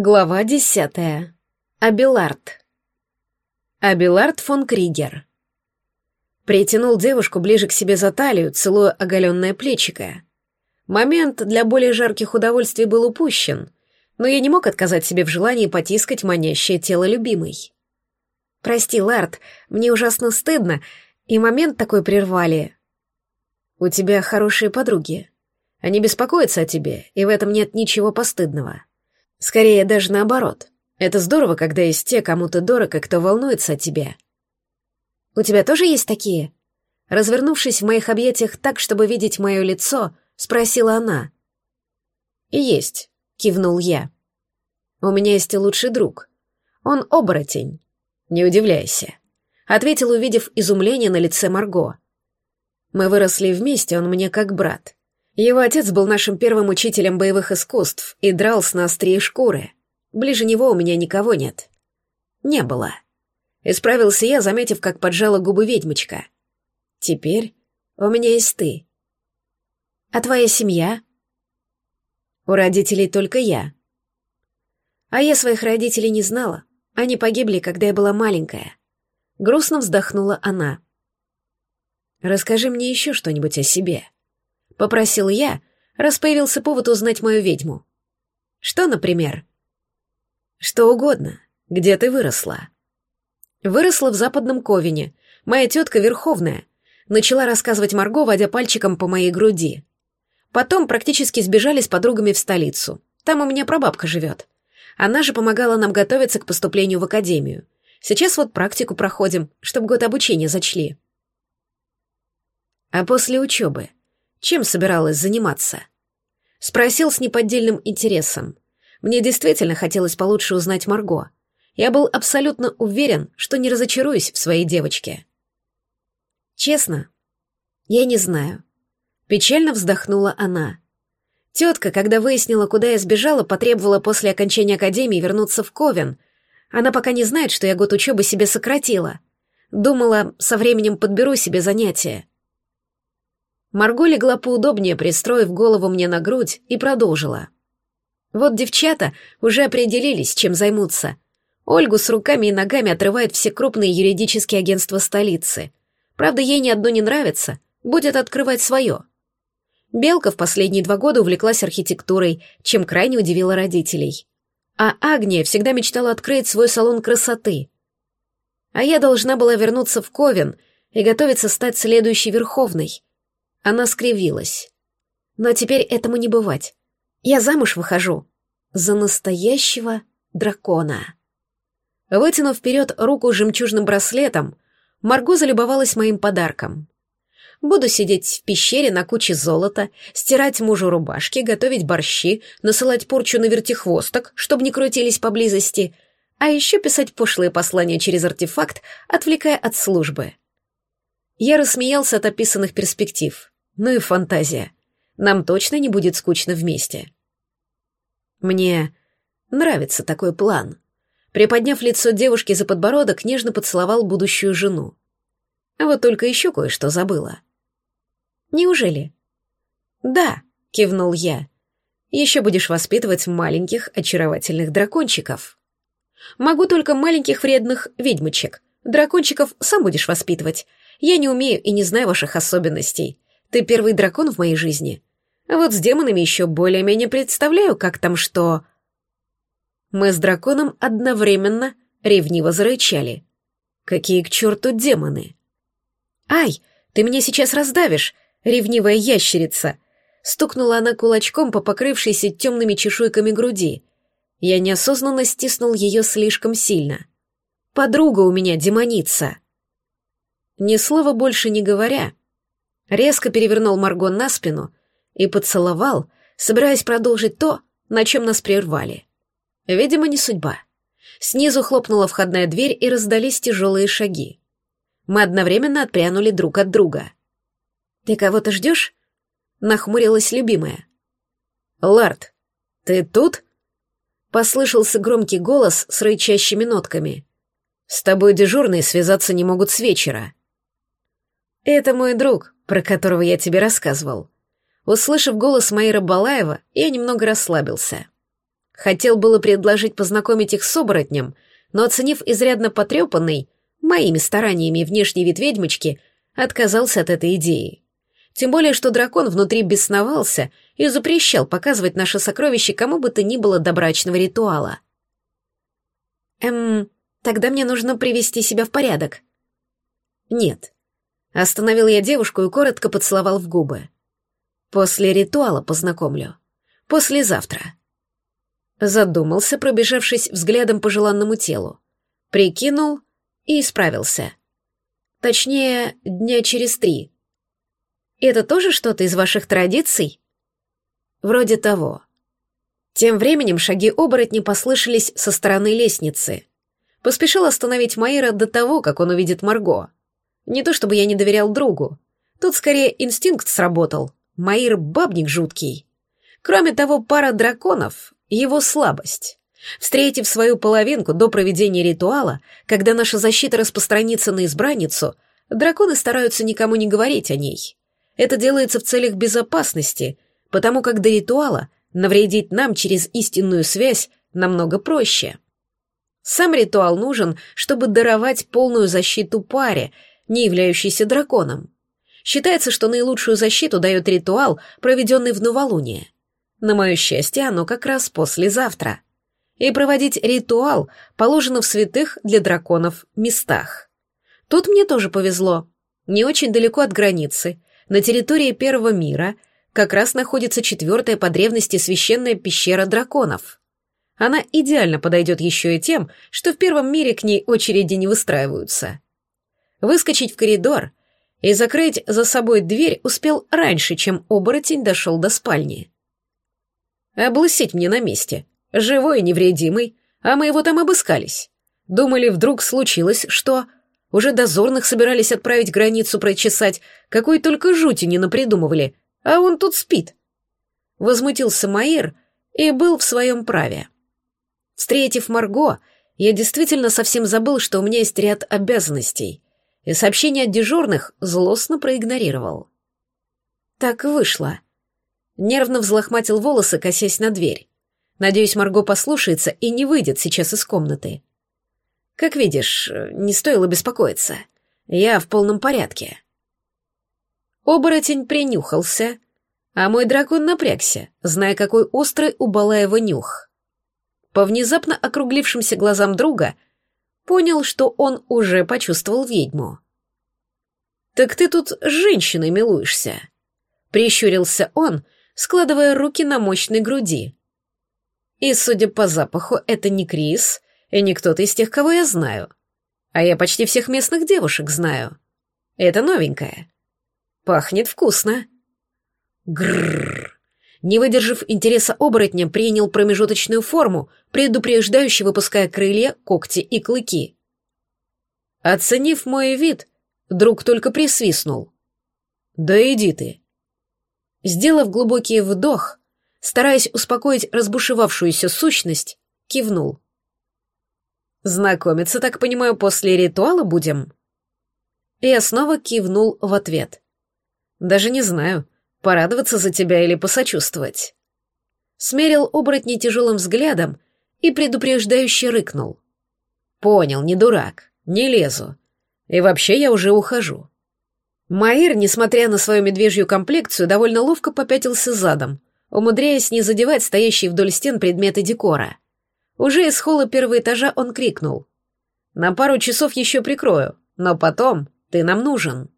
Глава десятая. Абилард. Абилард фон Кригер. Притянул девушку ближе к себе за талию, целуя оголенное плечико. Момент для более жарких удовольствий был упущен, но я не мог отказать себе в желании потискать манящее тело любимой. «Прости, Лард, мне ужасно стыдно, и момент такой прервали». «У тебя хорошие подруги. Они беспокоятся о тебе, и в этом нет ничего постыдного». Скорее, даже наоборот. Это здорово, когда есть те, кому ты дорог и кто волнуется о тебе. У тебя тоже есть такие? Развернувшись в моих объятиях так, чтобы видеть мое лицо, спросила она. И есть, кивнул я. У меня есть и лучший друг. Он оборотень. Не удивляйся. Ответил, увидев изумление на лице Марго. Мы выросли вместе, он мне как брат. Его отец был нашим первым учителем боевых искусств и драл с нас три шкуры. Ближе него у меня никого нет. Не было. Исправился я, заметив, как поджала губы ведьмочка. Теперь у меня есть ты. А твоя семья? У родителей только я. А я своих родителей не знала. Они погибли, когда я была маленькая. Грустно вздохнула она. Расскажи мне еще что-нибудь о себе. Попросил я, раз появился повод узнать мою ведьму. Что, например? Что угодно. Где ты выросла? Выросла в западном Ковине. Моя тетка Верховная. Начала рассказывать Марго, водя пальчиком по моей груди. Потом практически сбежали с подругами в столицу. Там у меня прабабка живет. Она же помогала нам готовиться к поступлению в академию. Сейчас вот практику проходим, чтобы год обучения зачли. А после учебы чем собиралась заниматься? Спросил с неподдельным интересом. Мне действительно хотелось получше узнать Марго. Я был абсолютно уверен, что не разочаруюсь в своей девочке. Честно, я не знаю. Печально вздохнула она. Тетка, когда выяснила, куда я сбежала, потребовала после окончания академии вернуться в Ковен. Она пока не знает, что я год учебы себе сократила. Думала, со временем подберу себе занятия. Марго легла поудобнее, пристроив голову мне на грудь, и продолжила. Вот девчата уже определились, чем займутся. Ольгу с руками и ногами отрывают все крупные юридические агентства столицы. Правда, ей ни одно не нравится, будет открывать свое. Белка в последние два года увлеклась архитектурой, чем крайне удивила родителей. А Агния всегда мечтала открыть свой салон красоты. А я должна была вернуться в Ковен и готовиться стать следующей Верховной — она скривилась. Но теперь этому не бывать. Я замуж выхожу. За настоящего дракона. Вытянув вперед руку с жемчужным браслетом, Марго залюбовалась моим подарком. Буду сидеть в пещере на куче золота, стирать мужу рубашки, готовить борщи, насылать порчу на вертихвосток, чтобы не крутились поблизости, а еще писать пошлые послания через артефакт, отвлекая от службы. Я рассмеялся от описанных перспектив. Ну и фантазия. Нам точно не будет скучно вместе. Мне нравится такой план. Приподняв лицо девушки за подбородок, нежно поцеловал будущую жену. А вот только еще кое-что забыла. Неужели? Да, кивнул я. Еще будешь воспитывать маленьких очаровательных дракончиков. Могу только маленьких вредных ведьмочек. Дракончиков сам будешь воспитывать. Я не умею и не знаю ваших особенностей. Ты первый дракон в моей жизни. А вот с демонами еще более-менее представляю, как там что...» Мы с драконом одновременно ревниво зарычали. «Какие к черту демоны?» «Ай, ты меня сейчас раздавишь, ревнивая ящерица!» Стукнула она кулачком по покрывшейся темными чешуйками груди. Я неосознанно стиснул ее слишком сильно. «Подруга у меня демоница!» Ни слова больше не говоря, резко перевернул Маргон на спину и поцеловал, собираясь продолжить то, на чем нас прервали. Видимо, не судьба. Снизу хлопнула входная дверь и раздались тяжелые шаги. Мы одновременно отпрянули друг от друга. «Ты кого-то ждешь?» — нахмурилась любимая. «Лард, ты тут?» — послышался громкий голос с рычащими нотками. «С тобой дежурные связаться не могут с вечера». «Это мой друг, про которого я тебе рассказывал». Услышав голос Маира Балаева, я немного расслабился. Хотел было предложить познакомить их с оборотнем, но, оценив изрядно потрепанный, моими стараниями внешний вид ведьмочки, отказался от этой идеи. Тем более, что дракон внутри бесновался и запрещал показывать наше сокровище кому бы то ни было до брачного ритуала. «Эм, тогда мне нужно привести себя в порядок». «Нет». Остановил я девушку и коротко поцеловал в губы. «После ритуала познакомлю. Послезавтра». Задумался, пробежавшись взглядом по желанному телу. Прикинул и исправился. Точнее, дня через три. Это тоже что-то из ваших традиций? Вроде того. Тем временем шаги оборотни послышались со стороны лестницы. Поспешил остановить Маира до того, как он увидит Марго. Не то чтобы я не доверял другу. Тут скорее инстинкт сработал. Маир — бабник жуткий. Кроме того, пара драконов его слабость. Встретив свою половинку до проведения ритуала, когда наша защита распространится на избранницу, драконы стараются никому не говорить о ней. Это делается в целях безопасности, потому как до ритуала навредить нам через истинную связь намного проще. Сам ритуал нужен, чтобы даровать полную защиту паре, не являющейся драконом. Считается, что наилучшую защиту дает ритуал, проведенный в новолуние. На мое счастье, оно как раз послезавтра. И проводить ритуал положено в святых для драконов местах. Тут мне тоже повезло. Не очень далеко от границы, на территории Первого мира, как раз находится четвертая по древности священная пещера драконов. Она идеально подойдет еще и тем, что в Первом мире к ней очереди не выстраиваются. Выскочить в коридор и закрыть за собой дверь успел раньше, чем оборотень дошел до спальни. Облысеть мне на месте. Живой и невредимый. А мы его там обыскались. Думали, вдруг случилось, что... Уже дозорных собирались отправить границу прочесать, какой только жути не напридумывали, а он тут спит. Возмутился Маир и был в своем праве. Встретив Марго, я действительно совсем забыл, что у меня есть ряд обязанностей, и сообщение от дежурных злостно проигнорировал. Так вышло, Нервно взлохматил волосы, косясь на дверь. Надеюсь, Марго послушается и не выйдет сейчас из комнаты. Как видишь, не стоило беспокоиться. Я в полном порядке. Оборотень принюхался, а мой дракон напрягся, зная, какой острый у Балаева нюх. По внезапно округлившимся глазам друга понял, что он уже почувствовал ведьму. «Так ты тут с женщиной милуешься?» Прищурился он, — складывая руки на мощной груди. И, судя по запаху, это не Крис и не кто-то из тех, кого я знаю. А я почти всех местных девушек знаю. Это новенькое. Пахнет вкусно. Грррр. Не выдержав интереса оборотня, принял промежуточную форму, предупреждающе выпуская крылья, когти и клыки. Оценив мой вид, друг только присвистнул. «Да иди ты. Сделав глубокий вдох, стараясь успокоить разбушевавшуюся сущность, кивнул. «Знакомиться, так понимаю, после ритуала будем?» Я снова кивнул в ответ. «Даже не знаю, порадоваться за тебя или посочувствовать». Смерил оборотни тяжелым взглядом и предупреждающе рыкнул. «Понял, не дурак, не лезу. И вообще я уже ухожу. Маир, несмотря на свою медвежью комплекцию, довольно ловко попятился задом, умудряясь не задевать стоящие вдоль стен предметы декора. Уже из холла первого этажа он крикнул. «На пару часов еще прикрою, но потом ты нам нужен».